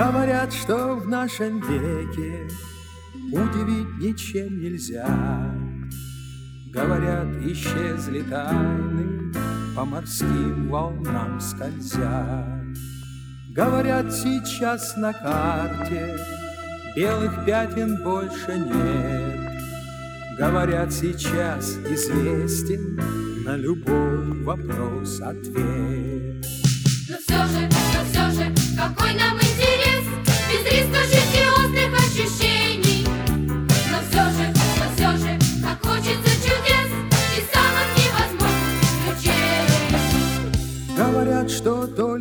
Говорят, что в нашем веке Удивить ничем нельзя. Говорят, исчезли тайны По морским волнам скользя. Говорят, сейчас на карте Белых пятен больше нет. Говорят, сейчас известен На любой вопрос ответ.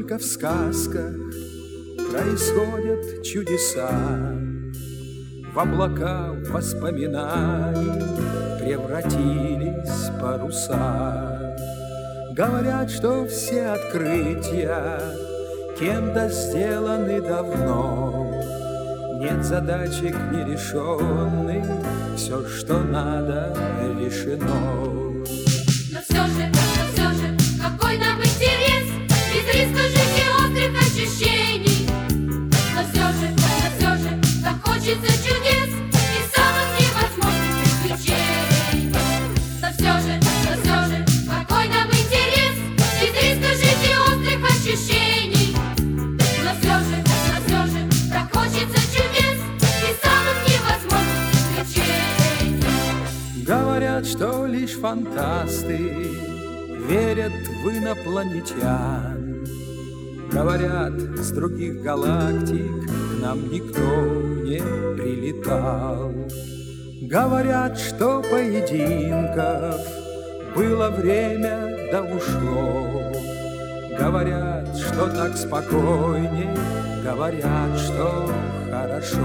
Только в сказках Происходят чудеса. В облака воспоминаний Превратились паруса. Говорят, что все открытия Кем-то сделаны давно. Нет задачек нерешенных Все, что надо, решено. Но все же, но все же, какой нам интерес? Без риска Говорят, что лишь фантасты верят в инопланетян. Говорят, с других галактик нам никто не прилетал. Говорят, что поединков было время, да ушло. Говорят, что так спокойней, говорят, что хорошо.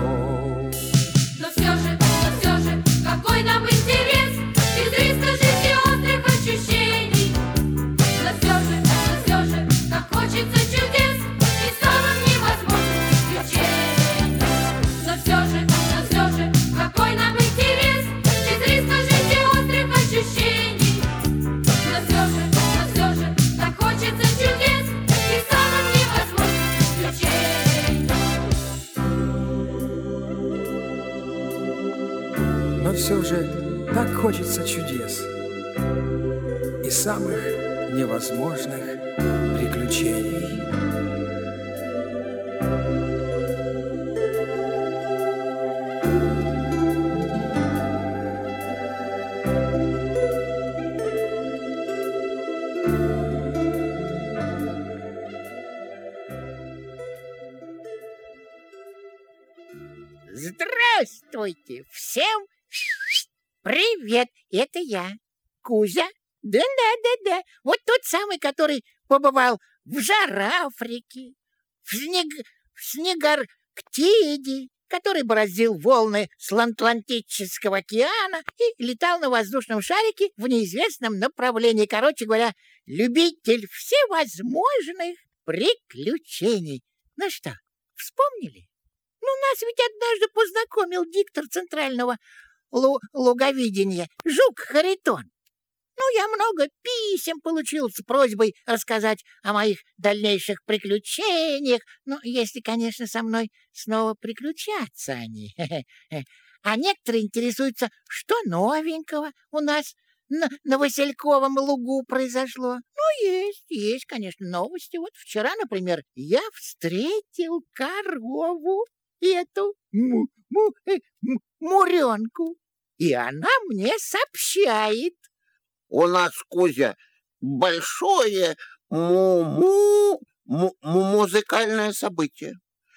Но все же, но все же, какой нам интерес Без риска жить и острых ощущений так хочется чудес и самых невозможных приключений. Здравствуйте всем! Привет, это я, Кузя. Да-да-да-да, вот тот самый, который побывал в жар Африки, в, снег... в снегарктиде, который бороздил волны Атлантического океана и летал на воздушном шарике в неизвестном направлении. Короче говоря, любитель всевозможных приключений. Ну что, вспомнили? Ну, нас ведь однажды познакомил диктор центрального лу луговидения, Жук Харитон. Ну, я много писем получил с просьбой рассказать о моих дальнейших приключениях. Ну, если, конечно, со мной снова приключатся они. А некоторые интересуются, что новенького у нас на, на Васильковом лугу произошло. Ну, есть, есть, конечно, новости. Вот вчера, например, я встретил корову эту му, му, э, муренку, и она мне сообщает. У нас, Кузя, большое му-му му- му- музыкальное событие.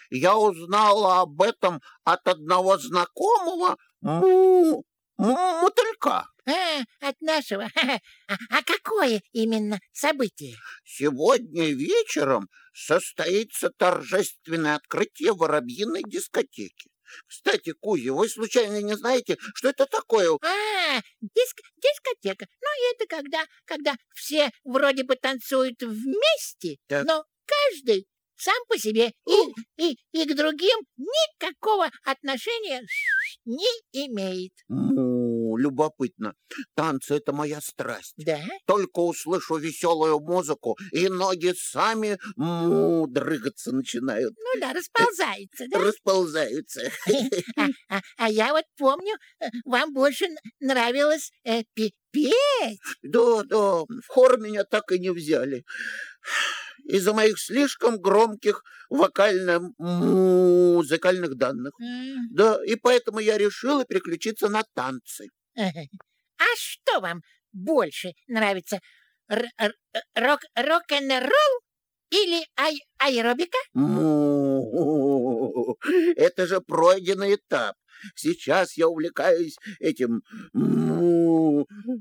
Я узнала об этом от одного знакомого му- му- мотылька. А, от нашего. А, а какое именно событие? Сегодня вечером состоится торжественное открытие воробьиной дискотеки. Кстати, Кузя, вы случайно не знаете, что это такое? А, диск, дискотека. Ну, это когда, когда все вроде бы танцуют вместе, Так. но каждый сам по себе и, и, и к другим никакого отношения не имеет. Любопытно. Танцы — это моя страсть. Да? Только услышу веселую музыку, и ноги сами му дрыгаться начинают, Ну да, расползается, да? расползаются. А, а- а я вот помню, э, вам больше нравилось э, пе- петь. Да, да, в хор меня так и не взяли. Из-за моих слишком громких вокально-музыкальных данных. М, Да, и поэтому я решила переключиться на танцы. А что вам больше нравится? Рок-н-ролл или ай- аэробика? Это же пройденный этап. Сейчас я увлекаюсь этим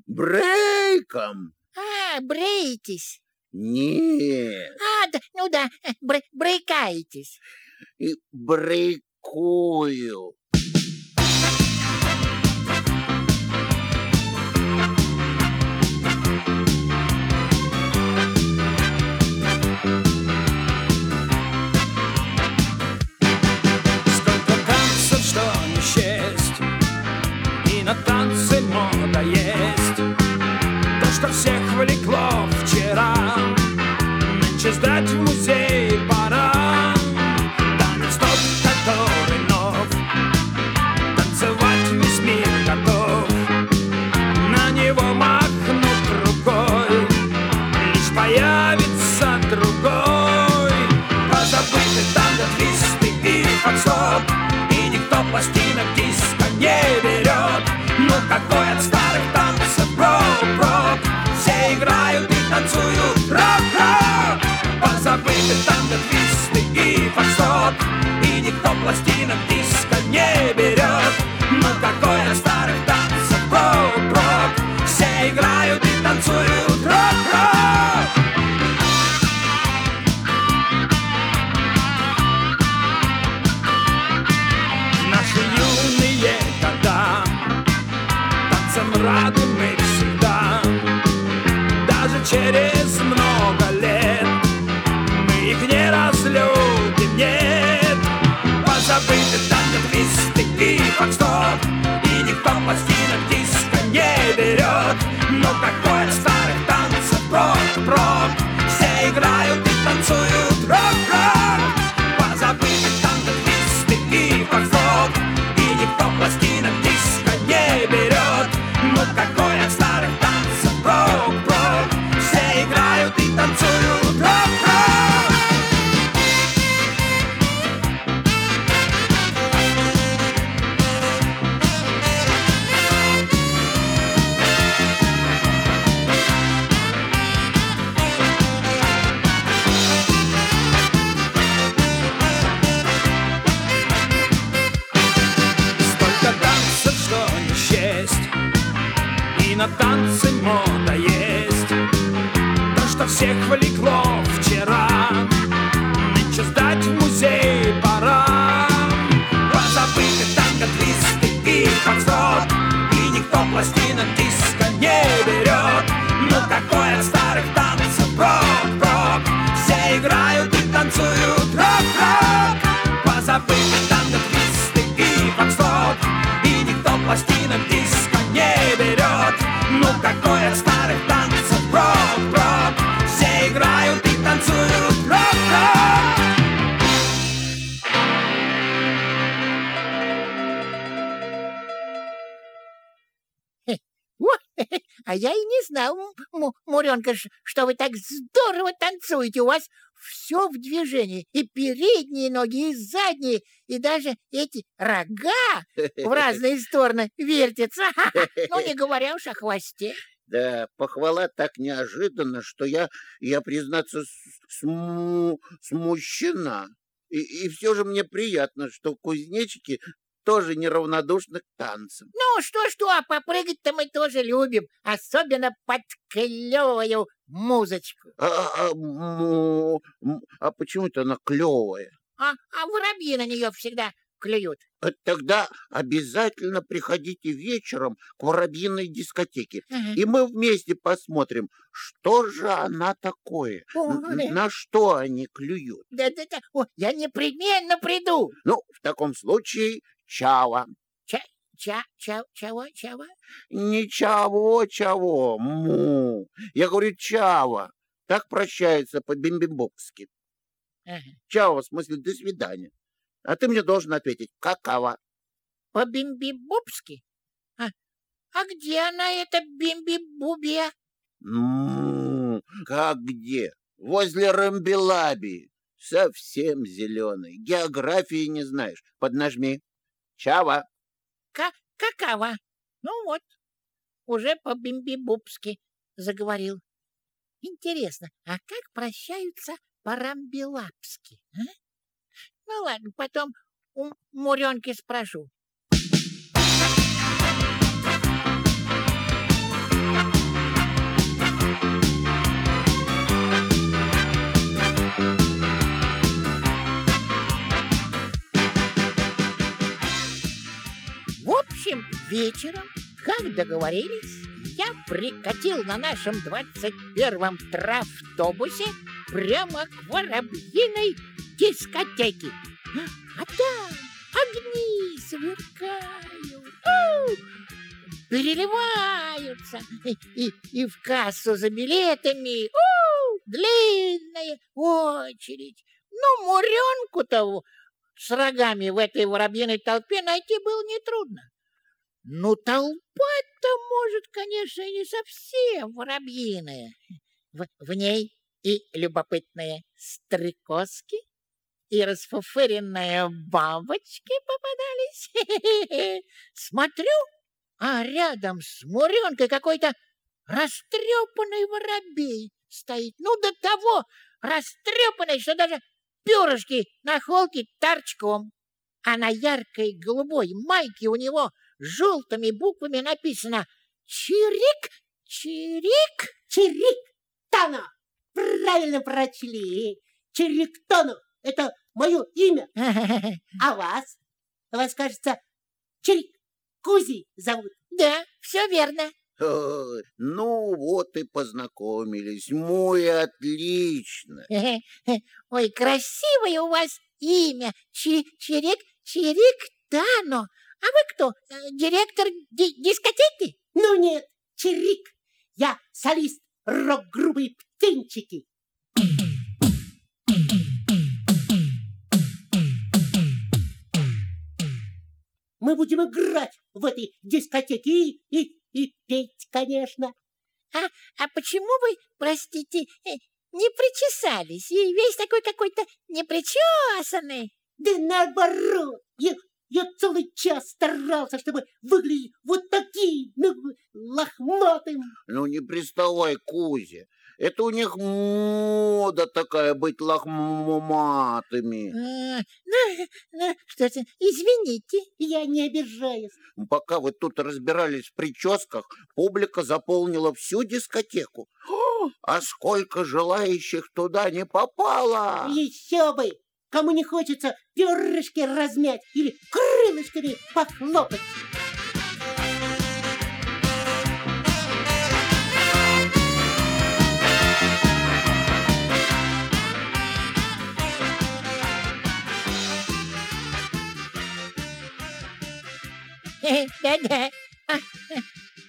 брейком. А, бреетесь. Нет, А, да, ну да, э, бре- брейкаетесь. и брейкую. meus dados museu. Берет Но какой я и не знал, Муренка, что вы так здорово танцуете. У вас все в движении. И передние ноги, и задние, и даже эти рога в разные стороны вертятся. Ну, не говоря уж о хвосте. Да, похвала так неожиданно, что я, я признаться, сму- смущена. И, и все же мне приятно, что кузнечики тоже неравнодушны к танцам. Ну, что-что, а попрыгать-то мы тоже любим. Особенно под клевую музычку. А, а, а почему это она клевая? А, а воробьи на нее всегда клюют. А Тогда обязательно приходите вечером к воробьиной дискотеке, Ага. и мы вместе посмотрим, что же она такое, О, на что они клюют. Да-да-да, я непременно приду. Ну, в таком случае, чао. Ча, ча, чего, чего? Не чего-чего, му. Я говорю чава. Так прощаются по-бимбимбокски. Ага. Чао, в смысле, до свидания. А ты мне должен ответить, какова. По-бимби-бубски? А, а где она, эта бимби-бубия? Ну, как где? Возле Рамбелаби. Совсем зеленый. Географии не знаешь. Поднажми. Чава. Ка какова? Ну вот, уже по-бимби-бубски заговорил. Интересно, а как прощаются по-рамбелапски? А? Ну ладно, потом у Муренки спрошу. В общем, вечером, как договорились, я прикатил на нашем 21-м травтобусе прямо к воробьиной дискотеке. А там огни сверкают, у, переливаются, и, и, и в кассу за билетами у, длинная очередь. Ну, Муренку-то с рогами в этой воробьиной толпе найти было нетрудно. Ну, толпа-то, может, конечно, и не совсем воробьиная. В, в ней и любопытные стрекозки, и расфуфыренные бабочки попадались. Смотрю, а рядом с Муренкой какой-то растрепанный воробей стоит. Ну, до того растрепанный, что даже перышки на холке торчком. А на яркой голубой майке у него желтыми буквами написано «Чирик, чирик». Чирик Тано. Правильно прочли. Чириктону. Это мое имя. А вас? Вас, кажется, Чирик Кузи зовут. Да, все верно. Ой, ну вот и познакомились. Мой отлично. Ой, красивое у вас имя. Чи Чирик, Чирик Тано. А вы кто? Э, Директор ди- дискотеки? Ну нет, Чирик. Я солист рок-группы «Птенчики». Мы будем играть в этой дискотеке и, и, и петь, конечно. А почему вы, простите, э, не причесались? И весь такой какой-то непричесанный. Да наоборот, я, я целый час старался, чтобы выглядеть вот таким, ну, лохматым. Ну не приставай, Кузя. Это у них мода такая быть лохматыми. А, Ну, ну, что же, извините. Я не обижаюсь. Пока вы тут разбирались в прическах, публика заполнила всю дискотеку. О, А сколько желающих туда не попало! Еще бы! Кому не хочется перышки размять или крылышками похлопать. Да-да. А,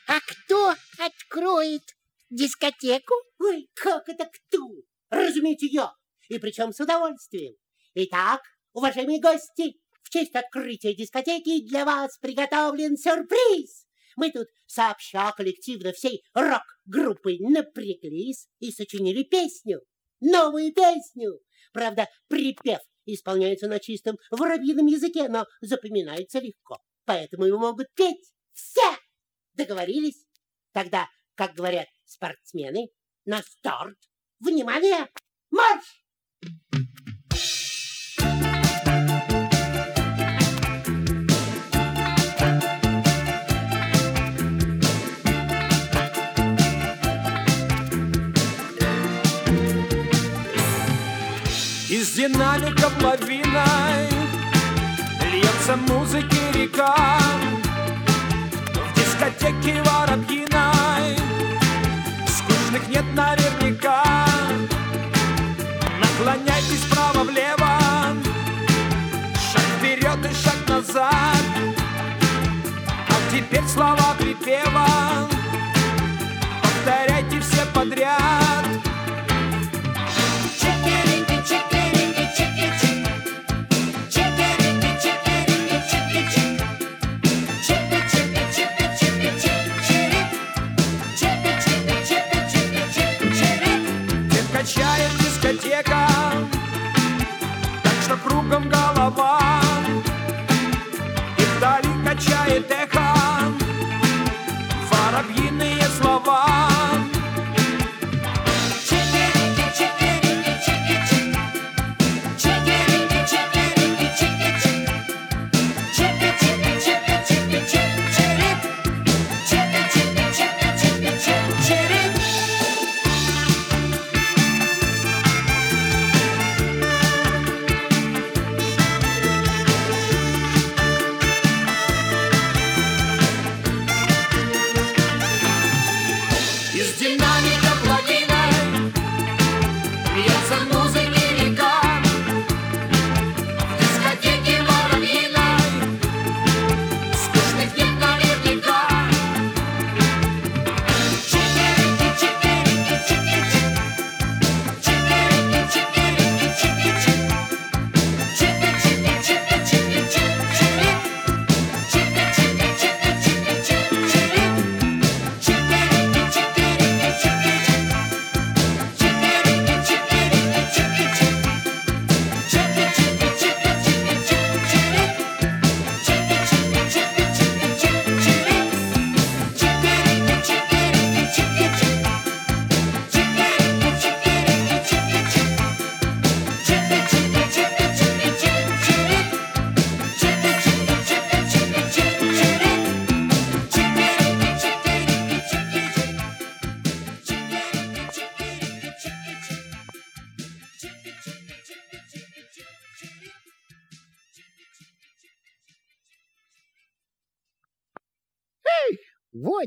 а кто откроет дискотеку? Ой, как это кто? Разумеете, я. И причем с удовольствием. Итак, уважаемые гости, в честь открытия дискотеки для вас приготовлен сюрприз. Мы тут сообща коллективно всей рок-группой напряглись и сочинили песню. Новую песню. Правда, припев исполняется на чистом воробьином языке, но запоминается легко. Поэтому его могут петь все. Договорились? Тогда, как говорят спортсмены, на старт. Внимание! Марш! Динамиков лавиной Льется музыки река. В дискотеке воробьиной. Скучных нет наверняка. Наклоняйтесь вправо-влево. Шаг вперед и шаг назад. Теперь слова припева. Повторяйте все подряд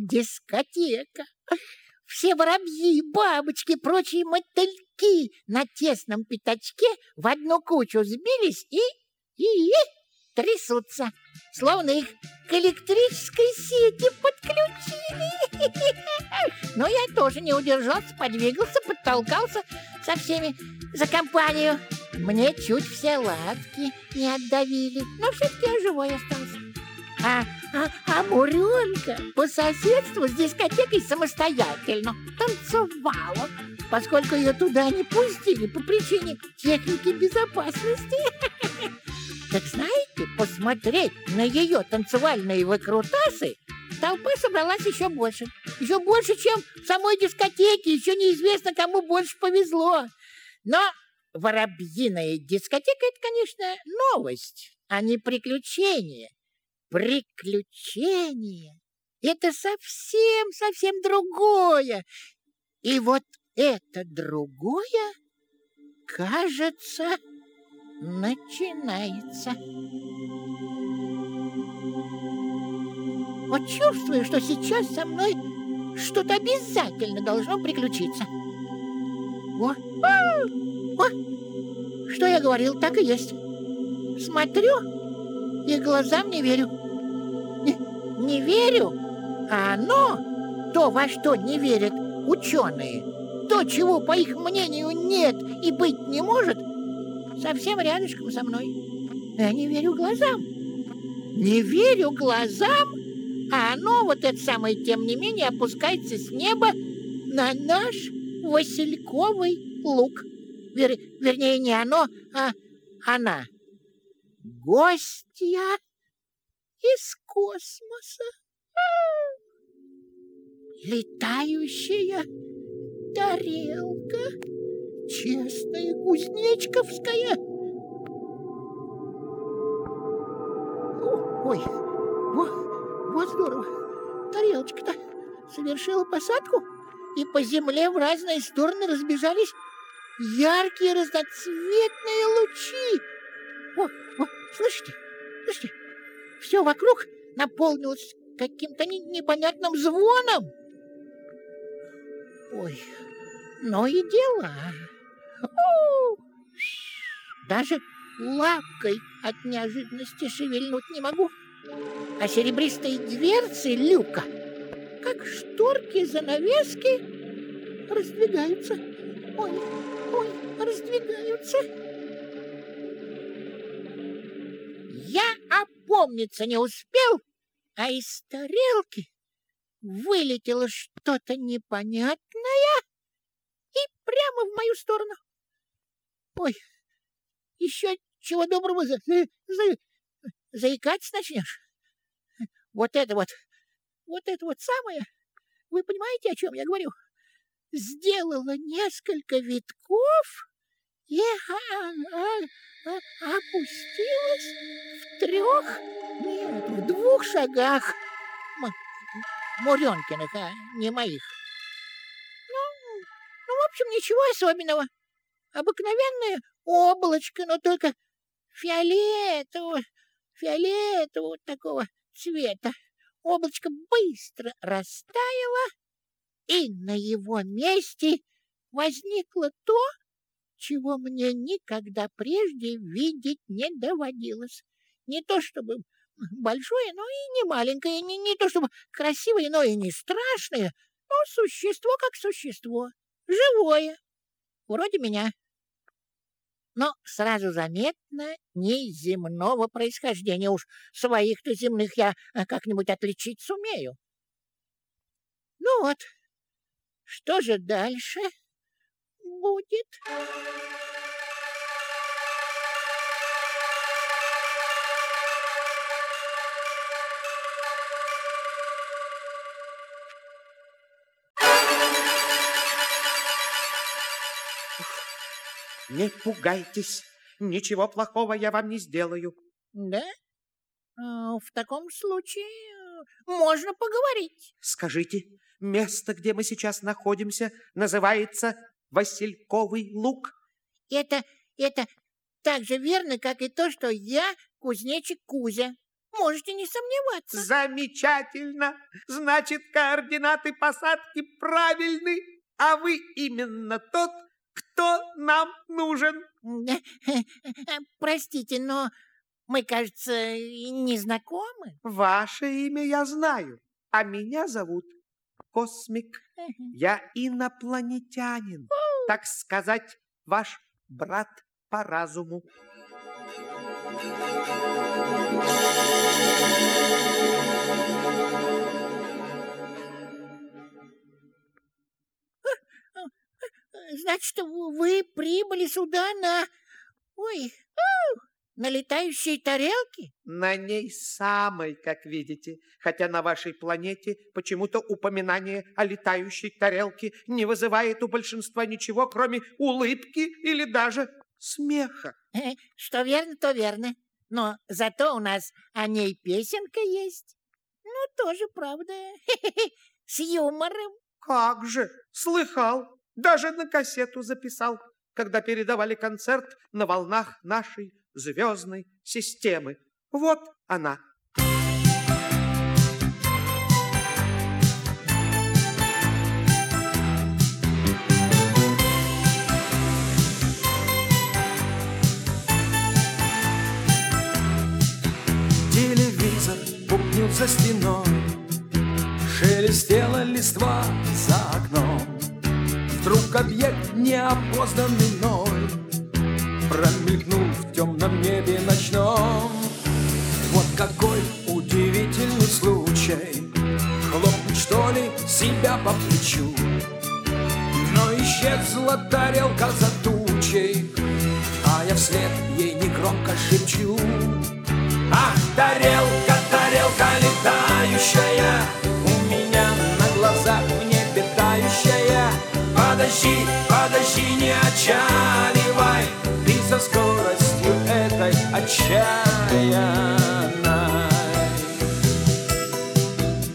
дискотека. Все воробьи, бабочки, прочие мотыльки на тесном пятачке в одну кучу сбились и... и... трясутся, словно их к электрической сети подключили. Но я тоже не удержался, подвигался, подтолкался со всеми за компанию. Мне чуть все лапки не отдавили, но все-таки я живой остался. Муренка по соседству с дискотекой самостоятельно танцевала, поскольку ее туда не пустили по причине техники безопасности. Так знаете, посмотреть на ее танцевальные выкрутасы толпа собралась еще больше. Еще больше, чем в самой дискотеке. Еще неизвестно, кому больше повезло. Но воробьиная дискотека — это, конечно, новость, а не приключение. Приключение — это совсем-совсем другое. И вот это другое, кажется, начинается. Вот чувствую, что сейчас со мной что-то обязательно должно приключиться. О, а, о, что я говорил, так и есть. Смотрю и глазам не верю. Не, не верю, а оно, то, во что не верят ученые, то, чего, по их мнению, нет и быть не может, совсем рядышком со мной. Я не верю глазам. Не верю глазам, а оно, вот это самое, тем не менее, опускается с неба на наш Васильковый лук. Вер, вернее, не оно, а она. Гостья из космоса. Летающая тарелка. Честная кузнечковская. Ой, вот, вот здорово. Тарелочка-то совершила посадку, и по земле в разные стороны разбежались яркие разноцветные лучи. О, о, слышите, слышите, все вокруг наполнилось каким-то не- непонятным звоном. Ой, ну и дела. У, Даже лапкой от неожиданности шевельнуть не могу. а серебристые дверцы люка, как шторки занавески, раздвигаются. Ой, ой, раздвигаются. Опомниться не успел, а из тарелки вылетело что-то непонятное и прямо в мою сторону. Ой, еще чего доброго за, за, заикаться начнешь. Вот это вот, вот это вот самое, вы понимаете, о чем я говорю? Сделала несколько витков и а, а, опустилась в трех, нет, в двух шагах Муренкиных, а не моих. Ну, ну, в общем, ничего особенного. Обыкновенное облачко, но только фиолетового, фиолетового такого цвета. Облачко быстро растаяло, и на его месте возникло то, чего мне никогда прежде видеть не доводилось. Не то чтобы большое, но и не маленькое, не, не то чтобы красивое, но и не страшное, но существо как существо, живое, вроде меня. Но сразу заметно не земного происхождения, уж своих-то земных я а, как-нибудь отличить сумею. Ну вот, что же дальше будет? Не пугайтесь, ничего плохого я вам не сделаю. Да? А, в таком случае э, можно поговорить. Скажите, место, где мы сейчас находимся, называется Васильковый луг? Это, это так же верно, как и то, что я кузнечик Кузя. Можете не сомневаться. Замечательно! Значит, координаты посадки правильны, а вы именно тот, кто нам нужен? Простите, но мы, кажется, не знакомы. Ваше имя я знаю, а меня зовут Космик. Я инопланетянин, так сказать, ваш брат по разуму. Значит, вы прибыли сюда на... Ой, на летающей тарелке? На ней самой, как видите. Хотя на вашей планете почему-то упоминание о летающей тарелке не вызывает у большинства ничего, кроме улыбки или даже смеха. Э, что верно, то верно. Но зато у нас о ней песенка есть. Ну, тоже правда. С юмором. Как же, слыхал. Даже на кассету записал, когда передавали концерт на волнах нашей звездной системы. Вот она. Телевизор бубнил за стеной Шелестела листва за окном Вдруг объект неопознанный мной Промелькнул в темном небе ночном. Вот какой удивительный случай. Хлопнуть что ли себя по плечу. Но исчезла тарелка за тучей А я вслед ей негромко шепчу. Ах, тарелка, тарелка летающая У меня на глазах в небе тающая. Подожди, подожди, не отчаливай со скоростью этой отчаянной.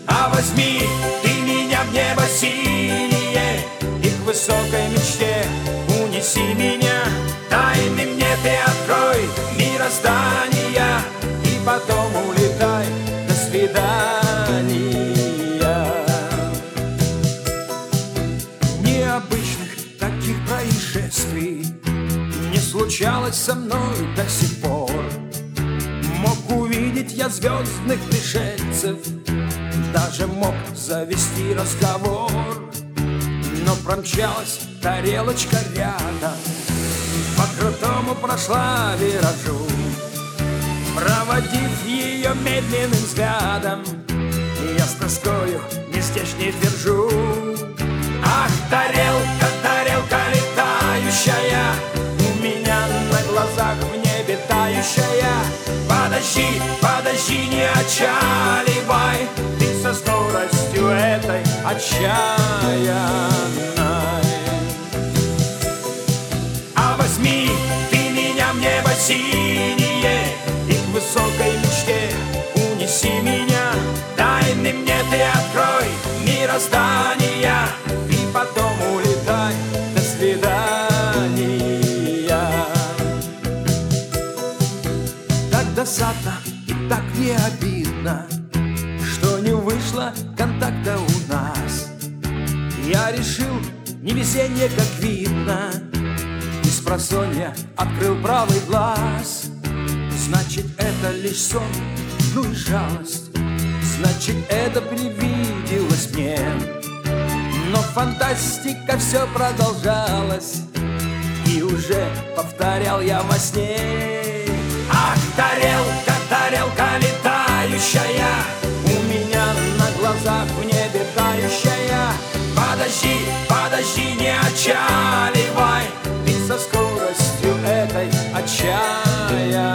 А возьми ты меня в небо синее И к высокой мечте унеси меня. Тайны мне ты открой мироздания И потом улетай, до свидания случалось со мной до сих пор. Мог увидеть я звездных пришельцев Даже мог завести разговор. Но промчалась тарелочка рядом По крутому прошла виражу. Проводив ее медленным взглядом Я с тоскою не здешней твержу. Ах, тарелка, тарелка летающая тающая Подожди, подожди, не отчаливай. Ты со скоростью этой отчаянной. А возьми ты меня в небо синее И к высокой мечте унеси меня. Тайны мне ты открой мироздания И потом и не обидно Что не вышло контакта у нас. Я решил, невезение как видно Из просонья открыл правый глаз. Значит, это лишь сон, ну и жалость. Значит, это привиделось мне. Но фантастика все продолжалась И уже повторял я во сне. Ах, тарелка, тарелка летающая У меня на глазах в небе тающая Подожди, подожди, не отчаливай Ты со скоростью этой отчаянной.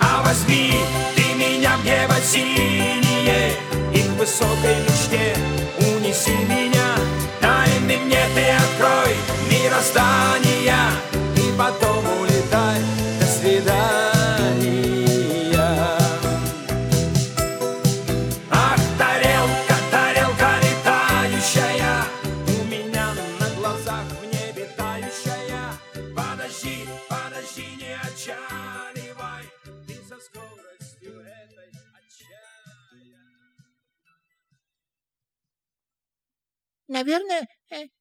А возьми ты меня в небо синее И к высокой мечте унеси меня. Тайны мне ты открой мироздания И потом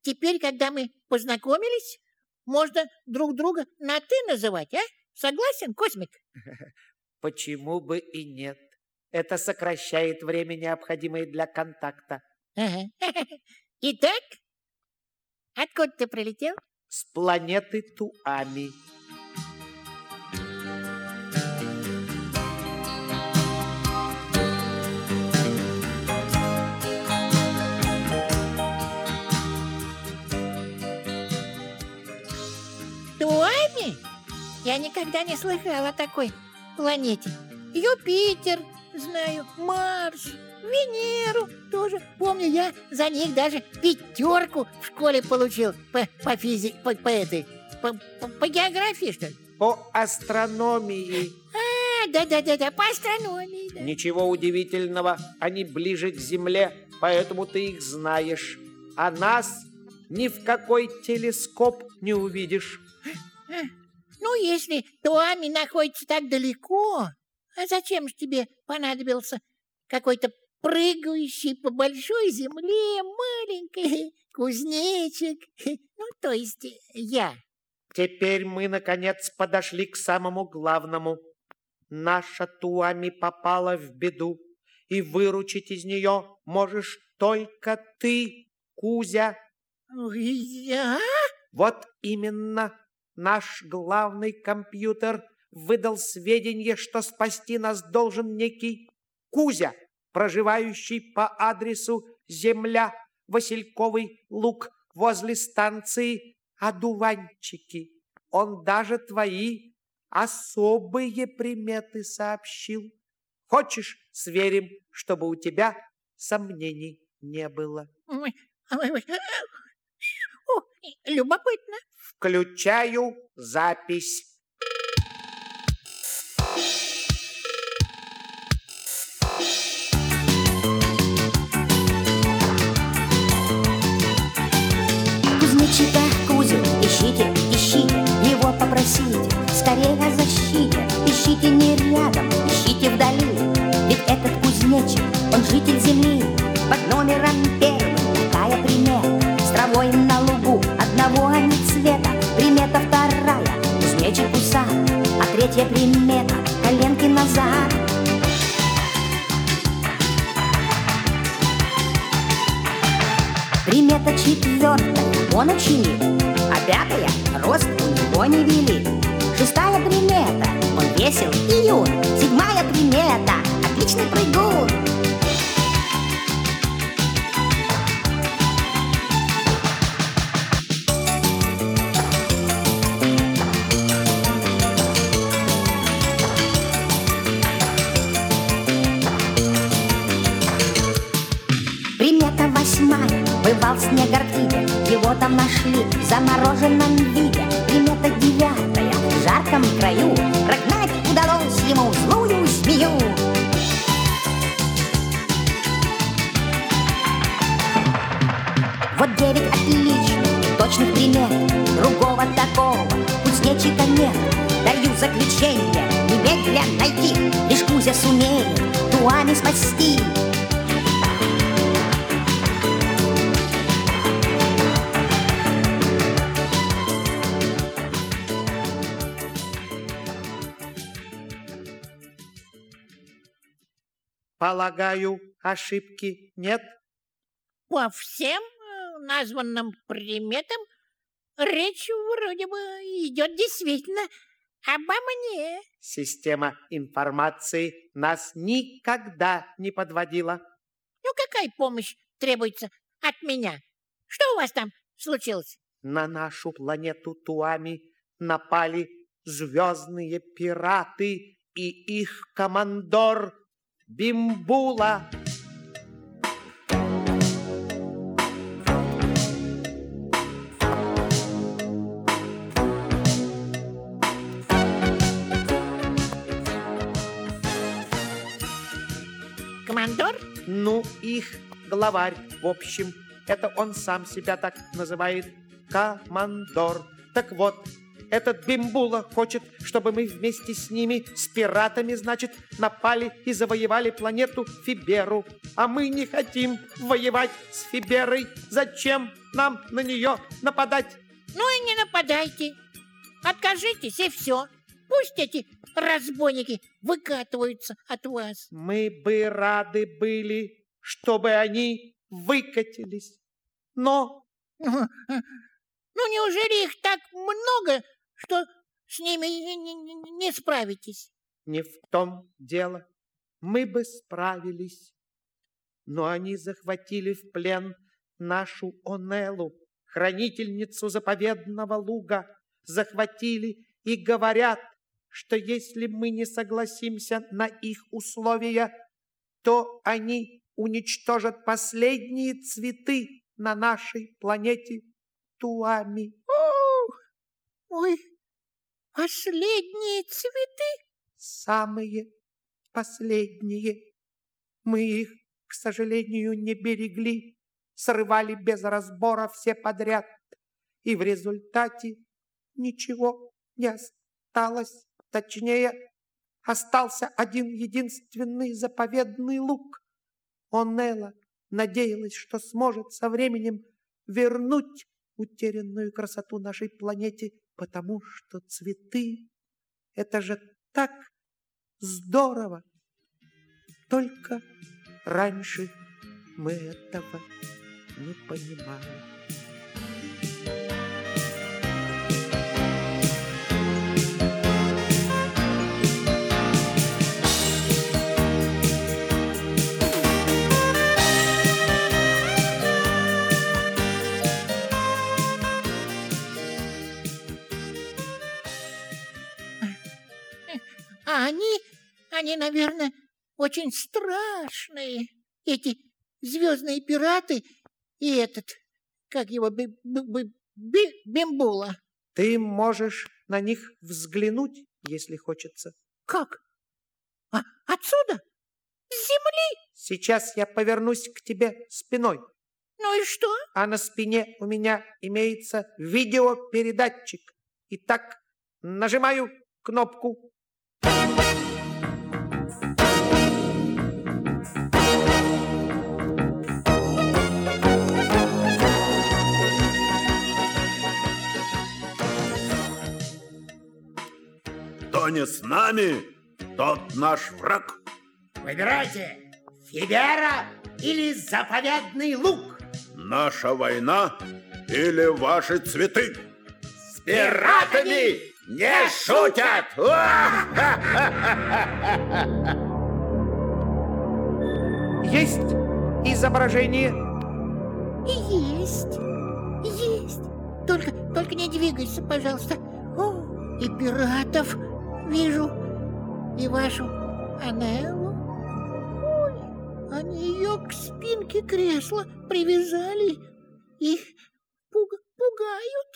теперь, когда мы познакомились, можно друг друга на «ты» называть, а? Согласен, Космик? Почему бы и нет? Это сокращает время, необходимое для контакта. Ага. Итак, откуда ты прилетел? С планеты Туами. Туами? Я никогда не слыхал о такой планете. Юпитер, знаю, Марс, Венеру тоже. Помню, я за них даже пятерку в школе получил по, по физике, по, по этой, по, по- по географии, что ли? По астрономии. А, да-да-да-да, по астрономии, да. Ничего удивительного, они ближе к Земле, поэтому ты их знаешь. А нас ни в какой телескоп не увидишь. Ну, если Туами находится так далеко, а зачем же тебе понадобился какой-то прыгающий по большой земле маленький кузнечик? Ну, то есть я. Теперь мы, наконец, подошли к самому главному. Наша Туами попала в беду, и выручить из нее можешь только ты, Кузя. Я? Вот именно наш главный компьютер выдал сведения, что спасти нас должен некий Кузя, проживающий по адресу Земля, Васильковый луг возле станции Одуванчики. Он даже твои особые приметы сообщил. Хочешь, сверим, чтобы у тебя сомнений не было. Ой, ой, ой. О, любопытно. Включаю запись. Кузнечика Кузю ищите, ищите, его попросите, скорее о защите. Ищите не рядом, ищите вдали, ведь этот кузнечик, он житель земли, под номером 5. Третья примета, коленки назад. Примета четвертая, он учили, а пятая рост у него не вели. Шестая примета, он весел и юн. Седьмая примета, отличный прыгун. В Снегортиде, его там нашли в замороженном Полагаю, ошибки нет? По всем э, названным приметам речь вроде бы идет действительно обо мне. Система информации нас никогда не подводила. Ну, какая помощь требуется от меня? Что у вас там случилось? На нашу планету Туами напали звездные пираты и их командор Бимбула. Командор? Ну, их главарь, в общем, это он сам себя так называет, командор. Так вот, этот Бимбула хочет, чтобы мы вместе с ними, с пиратами, значит, напали и завоевали планету Фиберу. А мы не хотим воевать с Фиберой. Зачем нам на нее нападать? Ну и не нападайте. Откажитесь, и все. Пусть эти разбойники выкатываются от вас. Мы бы рады были, чтобы они выкатились. Но Ну, неужели их так много, что с ними не, справитесь? Не в том дело. Мы бы справились. Но они захватили в плен нашу Онелу, хранительницу заповедного луга. Захватили и говорят, что если мы не согласимся на их условия, то они уничтожат последние цветы на нашей планете Туами. Ой, последние цветы? самые последние. Мы их, к сожалению, не берегли, срывали без разбора все подряд, и в результате ничего не осталось. Точнее, остался один единственный заповедный лук. Онелла надеялась, что сможет со временем вернуть утерянную красоту нашей планете, потому что цветы — это же так здорово. Только раньше мы этого не понимали. А они, они, наверное, очень страшные. Эти звездные пираты и этот, как его, би, би- би- би- Бимбула. Ты можешь на них взглянуть, если хочется. Как? А, отсюда? С земли? Сейчас я повернусь к тебе спиной, Ну и что? а на спине у меня имеется видеопередатчик. Итак, нажимаю кнопку. Кто не с нами, тот наш враг. Выбирайте, Фибера или заповедный лук. Наша война или ваши цветы. С пиратами не шутят! Есть изображение. Есть, есть. Только, только не двигайся, пожалуйста. О, и пиратов вижу, и вашу Анеллу. Ой, они ее к спинке кресла привязали и пуга- пугают.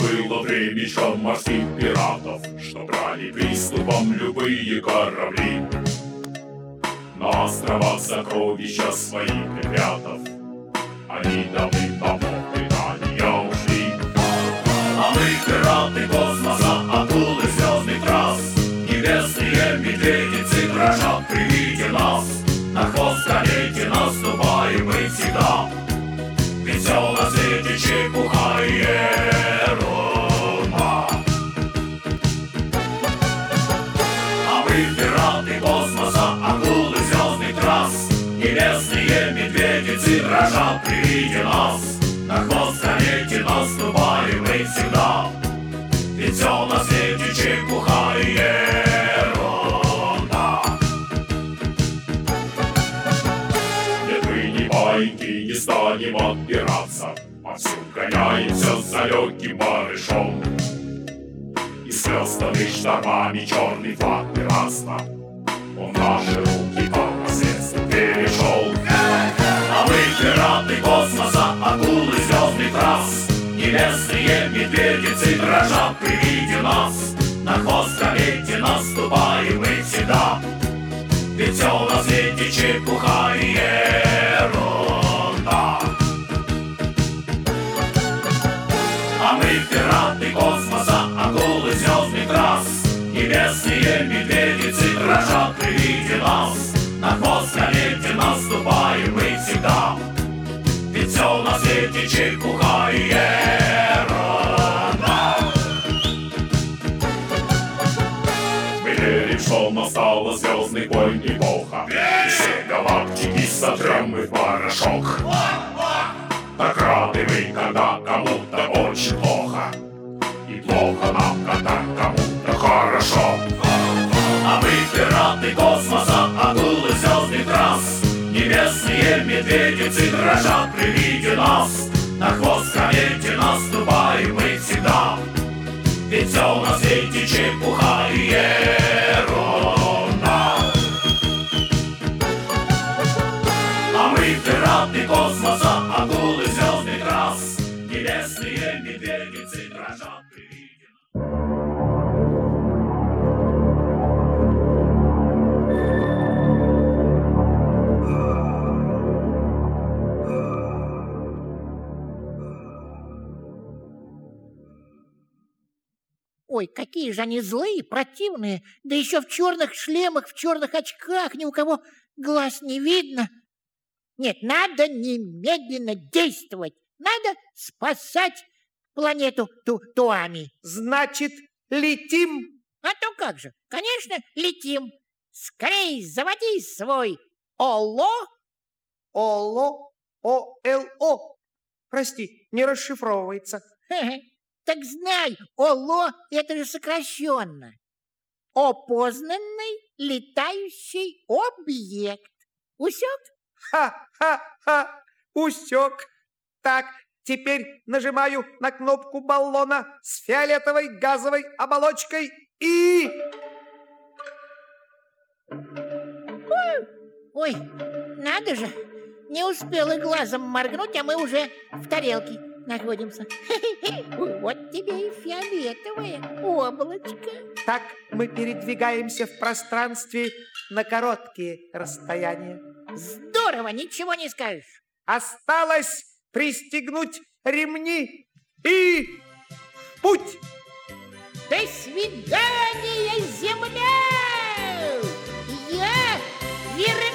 Было времечко морских пиратов, Что брали приступом любые корабли. На островах сокровища своих припрятав, Они давным-давно в предания ушли. А мы пираты космоса, акулы звездных трасс, Небесные медведицы дрожат при виде нас. На хвост комете наступаем мы всегда, ведь все на свете чепуха и ерунда. Дрожат при виде нас. На хвост комете наступаем мы всегда, Ведь все на свете чепуха и ерунда. Нет, мы не маленькие, не станем отбираться, Повсюду гоняемся за легким барышом. И слезтанный штормами черный флаг пиратства Он наши руки Небесные медведицы дрожат при виде нас. На хвост комете наступаем мы всегда, ведь все на свете чепуха и ерунда. А мы пираты космоса, акулы звездных трасс, Небесные медведицы дрожат при виде нас. На хвост комете наступаем все на свете чепуха и ерунда. Мы что настала звездный бой эпоха. Все галактики сотрем мы в порошок. Так рады мы, когда кому-то очень плохо. И плохо нам, когда кому-то хорошо. А мы пираты космоса, трасс. Небесные медведицы дрожат при виде нас. На хвост комете наступаем мы всегда. Ведь все на свете чепуха какие же они злые, противные, да еще в черных шлемах, в черных очках, ни у кого глаз не видно. Нет, надо немедленно действовать, надо спасать планету Ту Туами. Значит, летим. А то как же, конечно, летим. Скорей заводи свой ОЛО. ОЛО, ОЛО. Прости, не расшифровывается. Хе-хе. Так знай, ОЛО — это же сокращенно. Опознанный летающий объект. Усек? Ха-ха-ха, усек. Так, теперь нажимаю на кнопку баллона с фиолетовой газовой оболочкой и... Ой, надо же, не успел и глазом моргнуть, а мы уже в тарелке находимся. Вот тебе и фиолетовое облачко. Так мы передвигаемся в пространстве на короткие расстояния. Здорово, ничего не скажешь. Осталось пристегнуть ремни и путь. До свидания, Земля! Я вернусь!